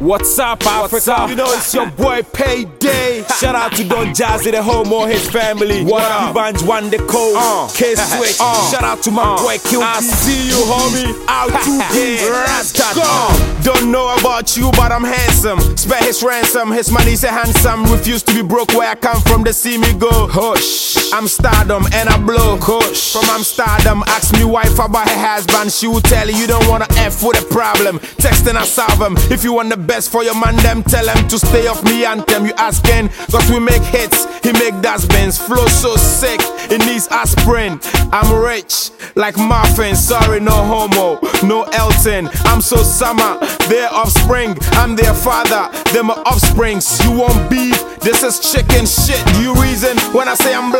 What's up, Africa? You know it's your boy Payday. Shout out to Don Jazzy, the home or his family. What up? Banj Wande Coal. Uh. K Switch. Uh. Shout out to my Uh. boy Kill. I see you, homie. Out to Yeah, Rastat. go. Don't know about you, but I'm handsome. Spare his ransom, his money's a handsome. Refuse to be broke where I come from, they see me go. Hush. I'm stardom and I blow. Hush. From Amsterdam, ask me wife about her husband. She will tell you you don't wanna F with a problem. Texting I solve them. If you want the best for your man, them tell him to stay off me and anthem. You asking, cause we make hits, he make dustbins. Flow so sick, it needs aspirin. I'm rich, like muffin. Sorry, no homo, no Elton. I'm so summer, they're offspring. I'm their father, they're my offsprings. You want beef? This is chicken shit. You reason when I say I'm blood,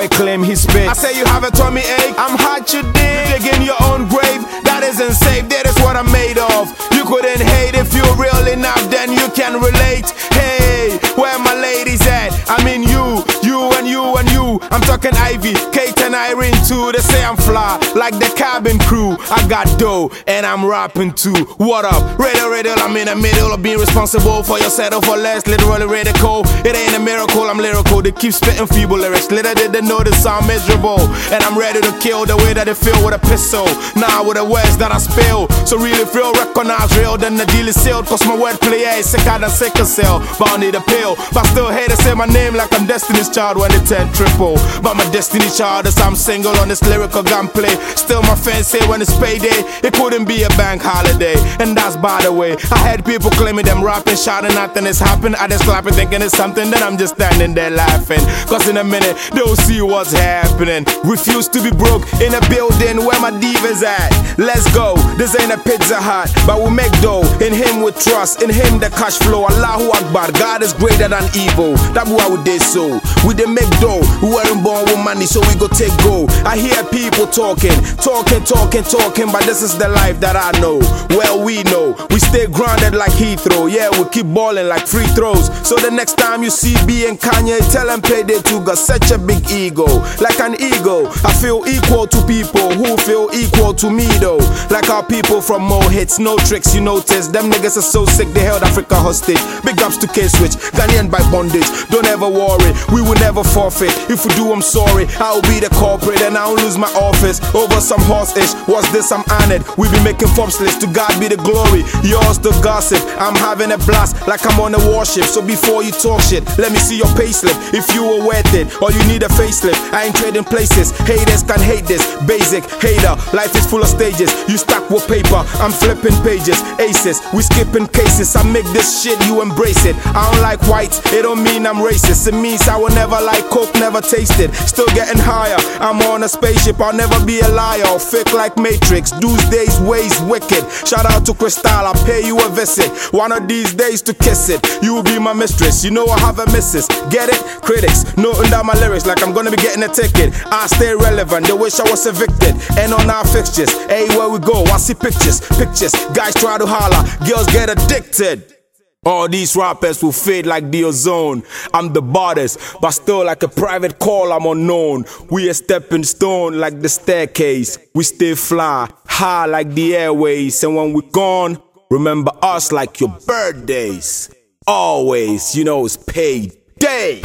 Boy, claim he spit. I say you have a tummy ache. I'm hot, you dig. Dig in your own grave. That isn't safe. That is what I'm made of. You couldn't hate if you're real enough, then you can relate. Hey, where my ladies at? I mean you, you and you and you. I'm talking Ivy, Kate and Irene too. They say I'm fly, like the cabin crew. I got dough and I'm rapping too. What up? Riddle, riddle, I'm in the middle of being responsible for your settle for less. Literally radical. It ain't a miracle, I'm lyrical. They keep spitting feeble lyrics. Little did they know this sound miserable. And I'm ready to kill the way that they feel with a pistol. Now with the words that I spill. So really feel recognized real, then the deal is sealed. Cause my wordplay is sicker than sickle cell. But I need a pill. But still hate to say my name like I'm Destiny's Child when they turn triple. But my Destiny's Child is I'm single on this lyrical gunplay. Still my fans say when it's payday, it couldn't be a bank holiday. And that's by the way. I had people claiming them rapping, shouting nothing is happening. I just clapping thinking it's something, then I'm just standing there laughing. Cause in a minute, they'll see what's happening. Refuse to be broke in a building where my divas at. Let's go, this ain't a pizza hut, but we make dough. In him we trust, in him the cash flow. Allahu Akbar, God is greater than evil. That's why we did so. We didn't make dough, we weren't born with money, so we go take go. I hear people talking, talking, talking, talking, but this is the life that I know. Well, we know, we stay grounded like Heathrow. Yeah, we keep balling like free throws. So the next time you see B and Kanye, tell them Payday 2 got such a big ego. Like an ego, I feel equal to people who feel equal to me though. Like our people from Mo hits, no tricks, you notice. Them niggas are so sick, they held Africa hostage. Big ups to K Switch, Ghanaian by bondage. Don't ever worry, we will never forfeit. If we do, I'm sorry. I'll be the culprit and I'll lose my office over some horse ish. What's this? I'm honored. We be making Forbes lists, to God be the glory. Yours the gossip. I'm having a blast like I'm on a warship. So before you talk shit, let me see your payslip. If you were worth it or you need a facelift, I ain't trading places. Haters can hate this. Basic hater, life is full of stages. You stack with paper, I'm flipping pages. Aces, we skipping cases. I make this shit, you embrace it. I don't like whites, it don't mean I'm racist. It means I will never like coke, never tasted. Still getting higher. I'm on a spaceship, I'll never be a liar fake like Matrix. These days ways wicked. Shout out to Crystal, I'll pay you a visit. One of these days to kiss it. You will be my mistress. You know I have a missus. Get it? Critics, noting down my lyrics like I'm gonna be getting a ticket. I stay relevant, they wish I was evicted. And on our fixtures, hey, where we go, I see pictures, pictures. Guys try to holler, girls get addicted. All these rappers will fade like the ozone. I'm the baddest, but still like a private call, I'm unknown. We a stepping stone like the staircase. We stay fly, high like the airways. And when we gone, remember us like your birthdays. Always, you know, it's paid day.